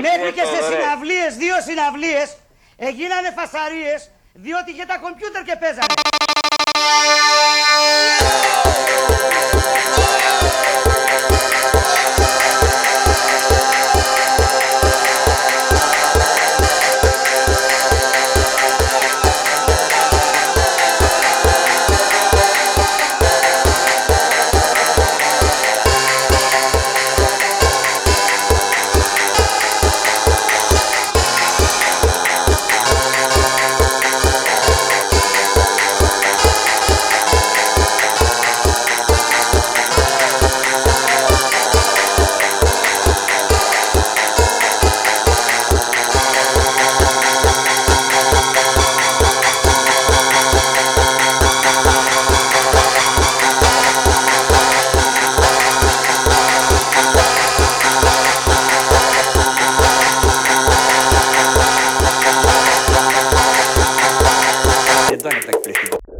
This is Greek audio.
Μέχρι και σε Θόδωρε. συναυλίες, δύο συναυλίες, έγινανε φασαρίες, διότι είχε τα κομπιούτερ και παίζανε. Contact